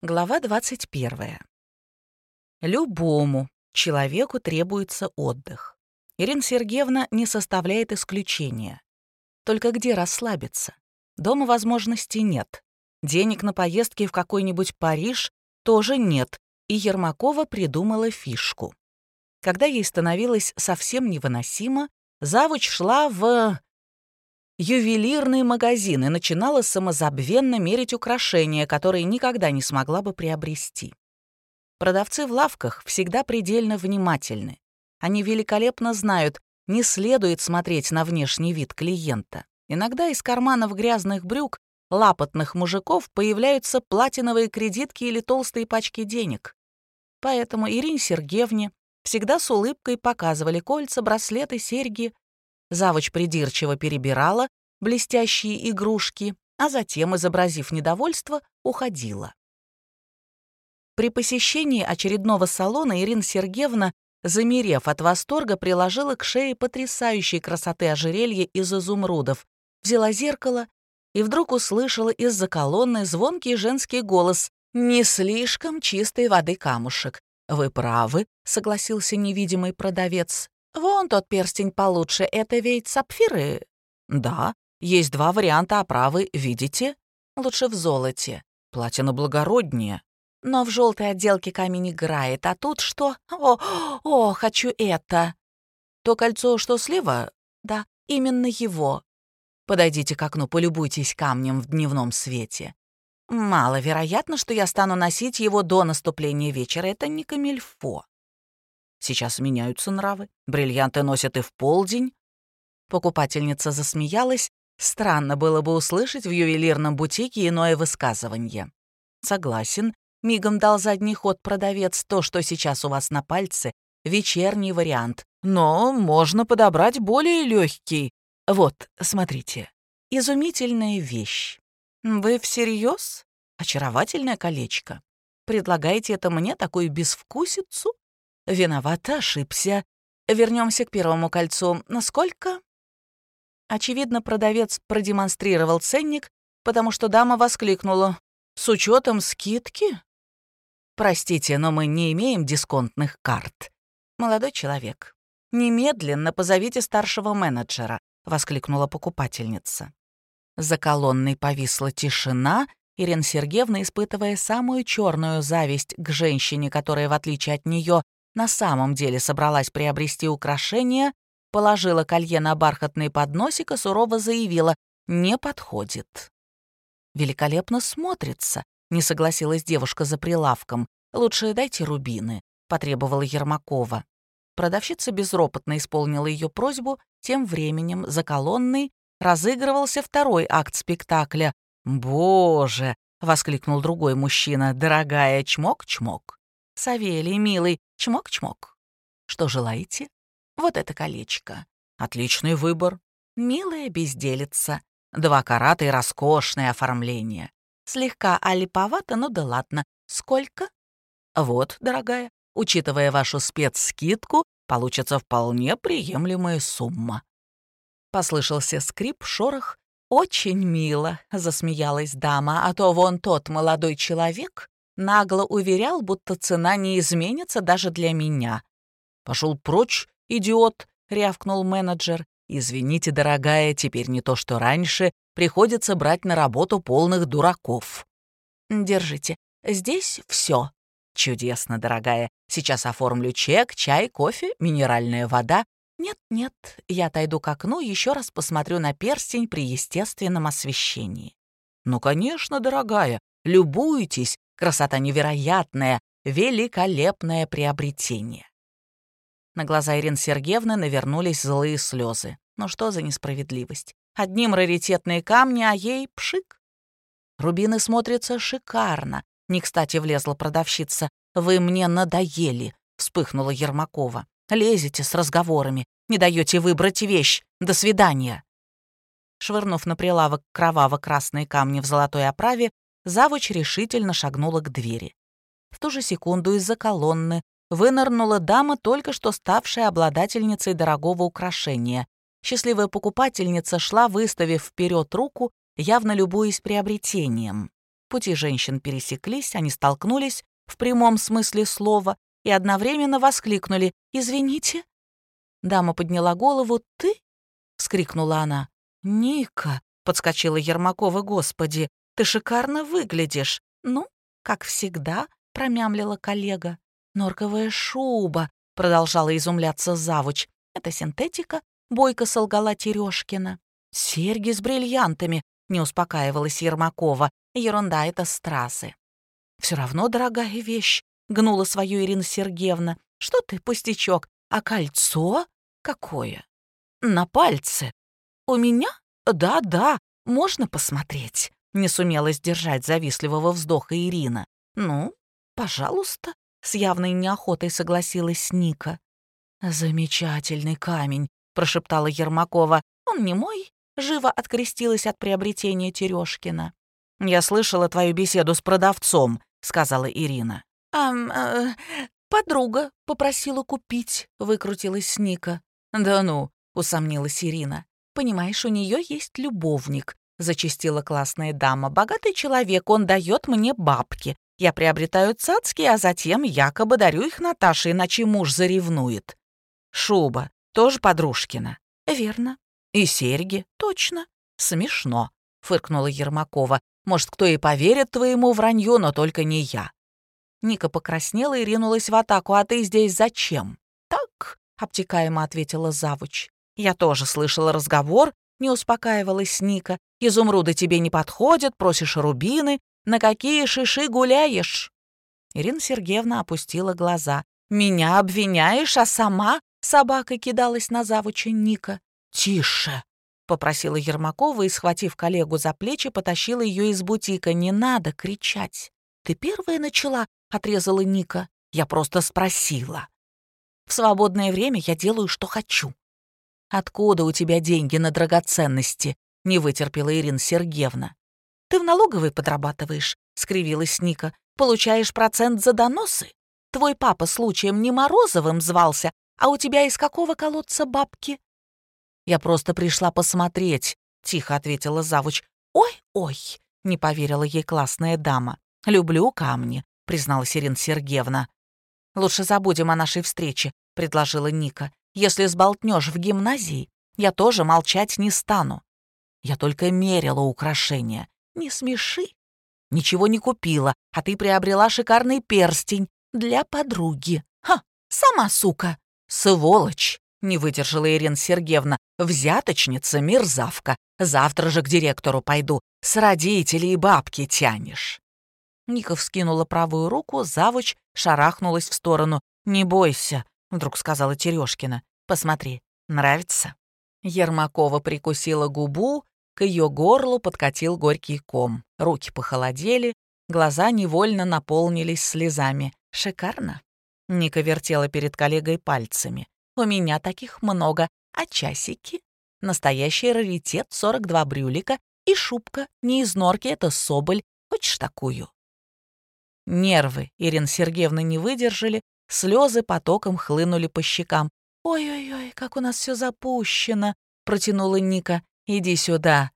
Глава 21. Любому человеку требуется отдых. Ирина Сергеевна не составляет исключения. Только где расслабиться? Дома возможностей нет. Денег на поездки в какой-нибудь Париж тоже нет, и Ермакова придумала фишку. Когда ей становилось совсем невыносимо, завуч шла в ювелирный магазин и начинала самозабвенно мерить украшения, которые никогда не смогла бы приобрести. Продавцы в лавках всегда предельно внимательны. Они великолепно знают, не следует смотреть на внешний вид клиента. Иногда из карманов грязных брюк лапотных мужиков появляются платиновые кредитки или толстые пачки денег. Поэтому Ирине Сергеевне всегда с улыбкой показывали кольца, браслеты, серьги, Завуч придирчиво перебирала блестящие игрушки, а затем, изобразив недовольство, уходила. При посещении очередного салона Ирина Сергеевна, замерев от восторга, приложила к шее потрясающей красоты ожерелье из изумрудов, взяла зеркало и вдруг услышала из-за колонны звонкий женский голос «Не слишком чистой воды камушек». «Вы правы», — согласился невидимый продавец. «Вон тот перстень получше, это ведь сапфиры?» «Да, есть два варианта оправы, видите? Лучше в золоте. Платина благороднее. Но в желтой отделке камень играет, а тут что? О, о, хочу это!» «То кольцо, что слева?» «Да, именно его. Подойдите к окну, полюбуйтесь камнем в дневном свете. Маловероятно, что я стану носить его до наступления вечера. Это не камильфо. Сейчас меняются нравы. Бриллианты носят и в полдень. Покупательница засмеялась. Странно было бы услышать в ювелирном бутике иное высказывание. Согласен, мигом дал задний ход продавец. То, что сейчас у вас на пальце, вечерний вариант. Но можно подобрать более легкий. Вот, смотрите. Изумительная вещь. Вы всерьез? Очаровательное колечко. Предлагаете это мне, такую безвкусицу? Виновата, ошибся. Вернемся к первому кольцу. Насколько? Очевидно, продавец продемонстрировал ценник, потому что дама воскликнула. «С учетом скидки?» «Простите, но мы не имеем дисконтных карт». «Молодой человек, немедленно позовите старшего менеджера», — воскликнула покупательница. За колонной повисла тишина, Ирина Сергеевна, испытывая самую черную зависть к женщине, которая, в отличие от нее, на самом деле собралась приобрести украшение, положила колье на бархатный подносик и сурово заявила «не подходит». «Великолепно смотрится», — не согласилась девушка за прилавком. «Лучше дайте рубины», — потребовала Ермакова. Продавщица безропотно исполнила ее просьбу, тем временем за колонной разыгрывался второй акт спектакля. «Боже!» — воскликнул другой мужчина. «Дорогая, чмок-чмок». «Савелий, милый, чмок-чмок. Что желаете? Вот это колечко. Отличный выбор. Милая безделица. Два карата и роскошное оформление. Слегка алиповато, но да ладно. Сколько? Вот, дорогая, учитывая вашу спецскидку, получится вполне приемлемая сумма. Послышался скрип, шорох. «Очень мило», — засмеялась дама, «а то вон тот молодой человек нагло уверял, будто цена не изменится даже для меня. «Пошел прочь, идиот!» — рявкнул менеджер. «Извините, дорогая, теперь не то, что раньше. Приходится брать на работу полных дураков». «Держите, здесь все. «Чудесно, дорогая. Сейчас оформлю чек, чай, кофе, минеральная вода. Нет-нет, я отойду к окну, еще раз посмотрю на перстень при естественном освещении». «Ну, конечно, дорогая, любуйтесь, Красота невероятная, великолепное приобретение. На глаза Ирины Сергеевны навернулись злые слезы. Ну что за несправедливость? Одним раритетные камни, а ей пшик. Рубины смотрятся шикарно. Не кстати влезла продавщица. «Вы мне надоели», — вспыхнула Ермакова. «Лезете с разговорами, не даете выбрать вещь. До свидания». Швырнув на прилавок кроваво-красные камни в золотой оправе, завуч решительно шагнула к двери. В ту же секунду из-за колонны вынырнула дама, только что ставшая обладательницей дорогого украшения. Счастливая покупательница шла, выставив вперед руку, явно любуясь приобретением. Пути женщин пересеклись, они столкнулись в прямом смысле слова и одновременно воскликнули «Извините». Дама подняла голову «Ты?» — вскрикнула она. «Ника!» — подскочила Ермакова. «Господи, ты шикарно выглядишь!» «Ну, как всегда», — промямлила коллега. «Норковая шуба», — продолжала изумляться завуч. «Это синтетика?» — бойко солгала Терешкина. «Серьги с бриллиантами», — не успокаивалась Ермакова. «Ерунда, это страсы». «Все равно дорогая вещь», — гнула свою Ирина Сергеевна. «Что ты, пустячок, а кольцо? Какое?» «На пальце». «У меня? Да-да, можно посмотреть», — не сумела сдержать завистливого вздоха Ирина. «Ну, пожалуйста», — с явной неохотой согласилась Ника. «Замечательный камень», — прошептала Ермакова. «Он не мой?» — живо открестилась от приобретения Терешкина. «Я слышала твою беседу с продавцом», — сказала Ирина. «А, э, подруга попросила купить», — выкрутилась Ника. «Да ну», — усомнилась Ирина. «Понимаешь, у нее есть любовник», — зачастила классная дама. «Богатый человек, он дает мне бабки. Я приобретаю цацки, а затем якобы дарю их Наташе, иначе муж заревнует». «Шуба, тоже подружкина?» «Верно». «И серьги?» «Точно». «Смешно», — фыркнула Ермакова. «Может, кто и поверит твоему вранью, но только не я». Ника покраснела и ринулась в атаку. «А ты здесь зачем?» «Так», — обтекаемо ответила завуч. «Я тоже слышала разговор», — не успокаивалась Ника. «Изумруды тебе не подходят, просишь рубины. На какие шиши гуляешь?» Ирина Сергеевна опустила глаза. «Меня обвиняешь, а сама?» Собака кидалась на завуча Ника. «Тише!» — попросила Ермакова и, схватив коллегу за плечи, потащила ее из бутика. «Не надо кричать!» «Ты первая начала?» — отрезала Ника. «Я просто спросила. В свободное время я делаю, что хочу». «Откуда у тебя деньги на драгоценности?» — не вытерпела Ирина Сергеевна. «Ты в налоговой подрабатываешь?» — скривилась Ника. «Получаешь процент за доносы? Твой папа случаем не Морозовым звался, а у тебя из какого колодца бабки?» «Я просто пришла посмотреть», — тихо ответила завуч. «Ой-ой», — не поверила ей классная дама. «Люблю камни», — призналась Ирина Сергеевна. «Лучше забудем о нашей встрече», — предложила Ника. «Если сболтнешь в гимназии, я тоже молчать не стану. Я только мерила украшения. Не смеши. Ничего не купила, а ты приобрела шикарный перстень для подруги. Ха, сама сука!» «Сволочь!» — не выдержала Ирина Сергеевна. «Взяточница, мерзавка. Завтра же к директору пойду. С родителей и бабки тянешь». Ника вскинула правую руку, завуч шарахнулась в сторону. «Не бойся», — вдруг сказала Терешкина. «Посмотри, нравится?» Ермакова прикусила губу, к ее горлу подкатил горький ком. Руки похолодели, глаза невольно наполнились слезами. «Шикарно!» Ника вертела перед коллегой пальцами. «У меня таких много. А часики? Настоящий раритет, 42 брюлика. И шубка. Не из норки, это соболь. Хочешь такую?» Нервы Ирины Сергеевны не выдержали, слезы потоком хлынули по щекам. «Ой-ой-ой, как у нас все запущено!» — протянула Ника. «Иди сюда».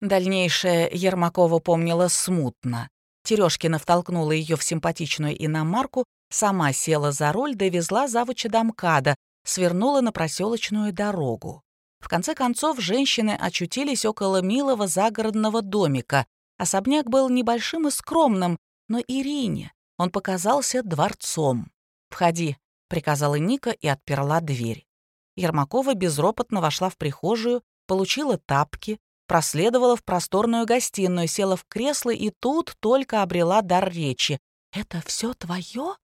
Дальнейшее Ермакова помнила смутно. Терешкина втолкнула ее в симпатичную иномарку, Сама села за руль, довезла завуча до МКАДа, свернула на проселочную дорогу. В конце концов, женщины очутились около милого загородного домика. Особняк был небольшим и скромным, но Ирине он показался дворцом. «Входи», — приказала Ника и отперла дверь. Ермакова безропотно вошла в прихожую, получила тапки, проследовала в просторную гостиную, села в кресло и тут только обрела дар речи. «Это все твое?»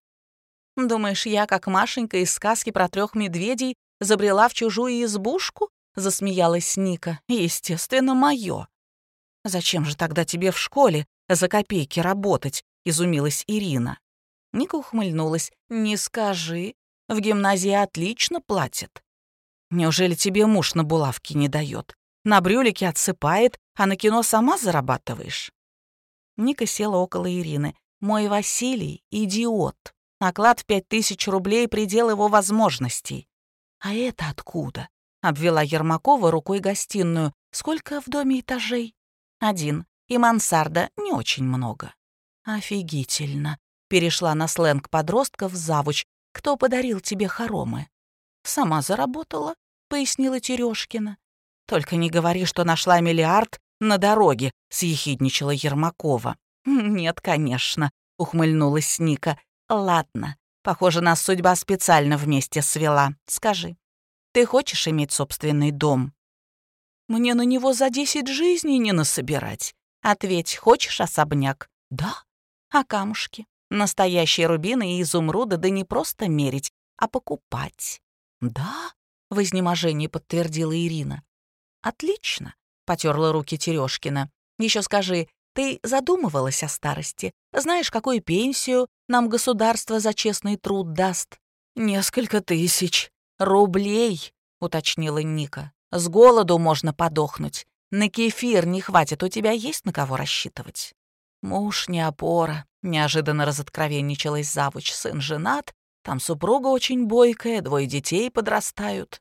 Думаешь, я, как Машенька из сказки про трех медведей, забрела в чужую избушку?» — засмеялась Ника. «Естественно, мое». «Зачем же тогда тебе в школе за копейки работать?» — изумилась Ирина. Ника ухмыльнулась. «Не скажи. В гимназии отлично платят. Неужели тебе муж на булавки не дает? На брюлике отсыпает, а на кино сама зарабатываешь?» Ника села около Ирины. «Мой Василий — идиот. Оклад в пять тысяч рублей — предел его возможностей. «А это откуда?» — обвела Ермакова рукой гостиную. «Сколько в доме этажей?» «Один. и мансарда не очень много». «Офигительно», — перешла на сленг подростков завуч. «Кто подарил тебе хоромы?» «Сама заработала», — пояснила Терешкина. «Только не говори, что нашла миллиард на дороге», — съехидничала Ермакова. «Нет, конечно», — ухмыльнулась Ника. «Ладно, похоже, нас судьба специально вместе свела. Скажи, ты хочешь иметь собственный дом?» «Мне на него за десять жизней не насобирать. Ответь, хочешь особняк?» «Да». «А камушки? Настоящие рубины и изумруды, да не просто мерить, а покупать». «Да», — в изнеможении подтвердила Ирина. «Отлично», — потерла руки Терешкина. Еще скажи, ты задумывалась о старости? Знаешь, какую пенсию нам государство за честный труд даст?» «Несколько тысяч рублей», — уточнила Ника. «С голоду можно подохнуть. На кефир не хватит, у тебя есть на кого рассчитывать?» «Муж не опора», — неожиданно разоткровенничалась завуч. «Сын женат, там супруга очень бойкая, двое детей подрастают».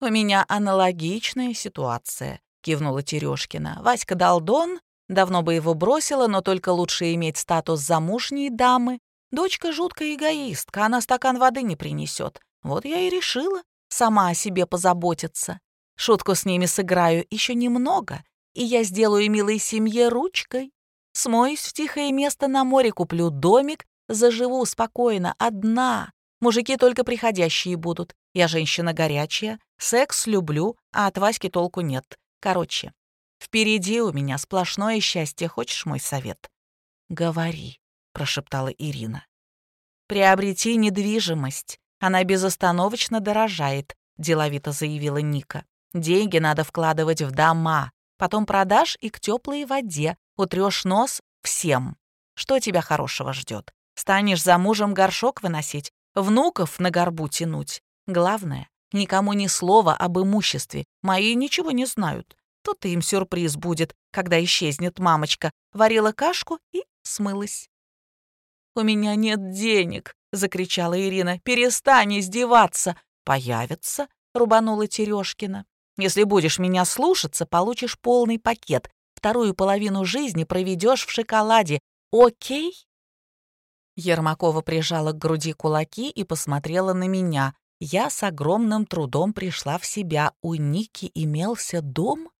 «У меня аналогичная ситуация», — кивнула Терешкина. «Васька Долдон давно бы его бросила, но только лучше иметь статус замужней дамы. Дочка жуткая эгоистка, она стакан воды не принесет. Вот я и решила сама о себе позаботиться. Шутку с ними сыграю еще немного, и я сделаю милой семье ручкой. Смоюсь в тихое место на море, куплю домик, заживу спокойно, одна. Мужики только приходящие будут. Я женщина горячая, секс люблю, а от Васьки толку нет. Короче, впереди у меня сплошное счастье. Хочешь мой совет?» «Говори», — прошептала Ирина. «Приобрети недвижимость. Она безостановочно дорожает», — деловито заявила Ника. «Деньги надо вкладывать в дома. Потом продашь и к теплой воде. Утрешь нос всем. Что тебя хорошего ждет? Станешь за мужем горшок выносить, внуков на горбу тянуть. Главное, никому ни слова об имуществе. Мои ничего не знают. Тут им сюрприз будет, когда исчезнет мамочка. Варила кашку и смылась. «У меня нет денег!» — закричала Ирина. «Перестань издеваться!» «Появится!» — рубанула Терешкина. «Если будешь меня слушаться, получишь полный пакет. Вторую половину жизни проведешь в шоколаде. Окей?» Ермакова прижала к груди кулаки и посмотрела на меня. Я с огромным трудом пришла в себя. У Ники имелся дом?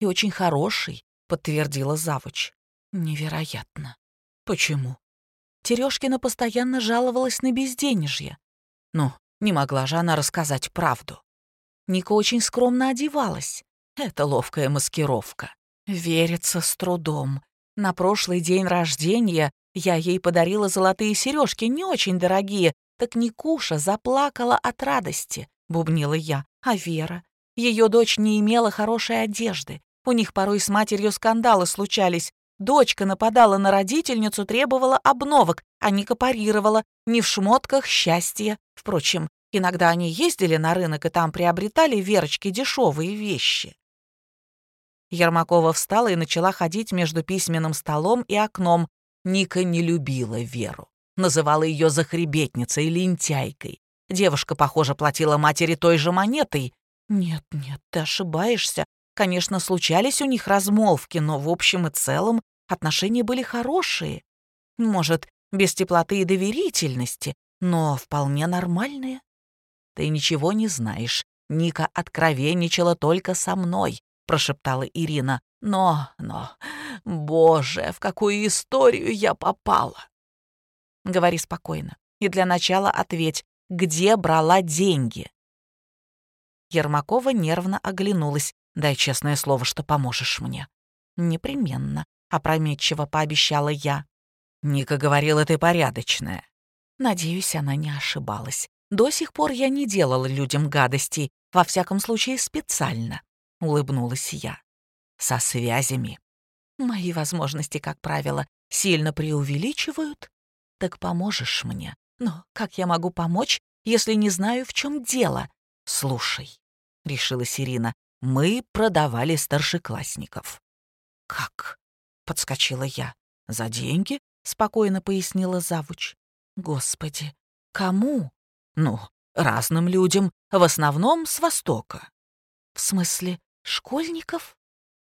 И очень хороший, подтвердила завуч. Невероятно. Почему? Терешкина постоянно жаловалась на безденежье. Ну, не могла же она рассказать правду. Ника очень скромно одевалась. Это ловкая маскировка. Верится с трудом. На прошлый день рождения я ей подарила золотые сережки, не очень дорогие. Так Никуша заплакала от радости, бубнила я. А Вера? Ее дочь не имела хорошей одежды. У них порой с матерью скандалы случались. Дочка нападала на родительницу, требовала обновок, а Ника парировала. Не в шмотках счастья. Впрочем, иногда они ездили на рынок и там приобретали Верочке дешевые вещи. Ермакова встала и начала ходить между письменным столом и окном, Ника не любила Веру. Называла ее захребетницей или лентяйкой. Девушка, похоже, платила матери той же монетой. Нет, нет, ты ошибаешься. Конечно, случались у них размолвки, но в общем и целом отношения были хорошие. Может, без теплоты и доверительности, но вполне нормальные. Ты ничего не знаешь. Ника откровенничала только со мной, прошептала Ирина. Но, но, боже, в какую историю я попала. Говори спокойно. И для начала ответь, где брала деньги? Ермакова нервно оглянулась. Дай честное слово, что поможешь мне. Непременно, опрометчиво пообещала я. Ника говорила, ты порядочная. Надеюсь, она не ошибалась. До сих пор я не делала людям гадостей, во всяком случае специально, улыбнулась я со связями. Мои возможности, как правило, сильно преувеличивают. Так поможешь мне. Но как я могу помочь, если не знаю, в чем дело? Слушай, — решила Сирина, — мы продавали старшеклассников. Как? — подскочила я. За деньги? — спокойно пояснила завуч. Господи, кому? Ну, разным людям, в основном с Востока. В смысле, школьников?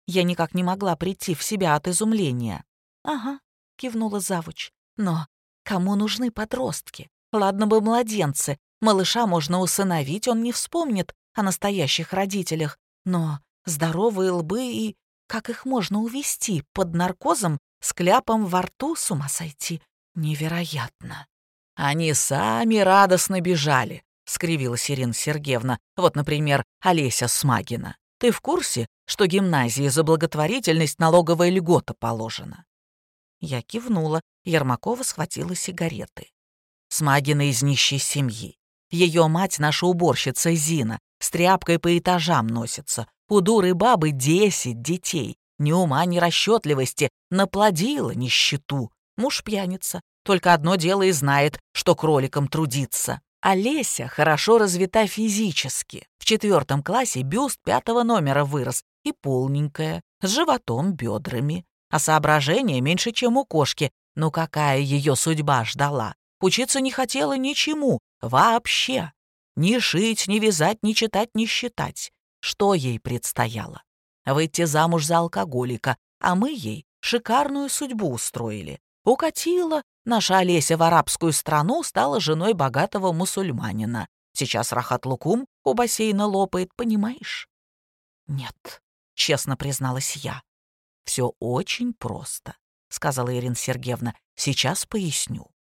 Я никак не могла прийти в себя от изумления. «Ага», — кивнула завуч. «Но кому нужны подростки? Ладно бы младенцы. Малыша можно усыновить, он не вспомнит о настоящих родителях. Но здоровые лбы и... Как их можно увести под наркозом с кляпом во рту с ума сойти? Невероятно. Они сами радостно бежали, скривилась Ирина Сергеевна. Вот, например, Олеся Смагина. Ты в курсе, что гимназии за благотворительность налоговая льгота положена?» Я кивнула. Ермакова схватила сигареты. Смагина из нищей семьи. Ее мать наша уборщица Зина. С тряпкой по этажам носится. У дуры бабы десять детей. Ни ума, ни расчетливости. Наплодила нищету. Муж пьяница. Только одно дело и знает, что кроликом трудиться. Олеся хорошо развита физически. В четвертом классе бюст пятого номера вырос и полненькая, с животом, бедрами. А соображения меньше, чем у кошки. Ну какая ее судьба ждала? Учиться не хотела ничему, вообще. Ни шить, ни вязать, ни читать, ни считать. Что ей предстояло? Выйти замуж за алкоголика, а мы ей шикарную судьбу устроили. Укатила наша Олеся в арабскую страну, стала женой богатого мусульманина. Сейчас Рахат Лукум у бассейна лопает, понимаешь? Нет, честно призналась я. Все очень просто, сказала Ирина Сергеевна. Сейчас поясню.